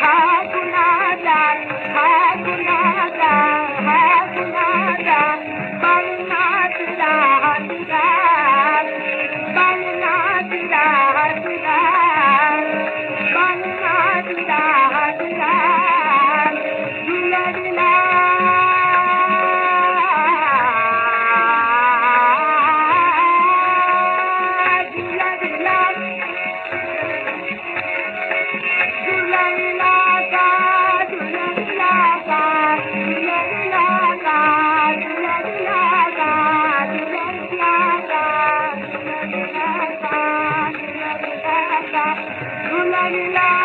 high. 暗いな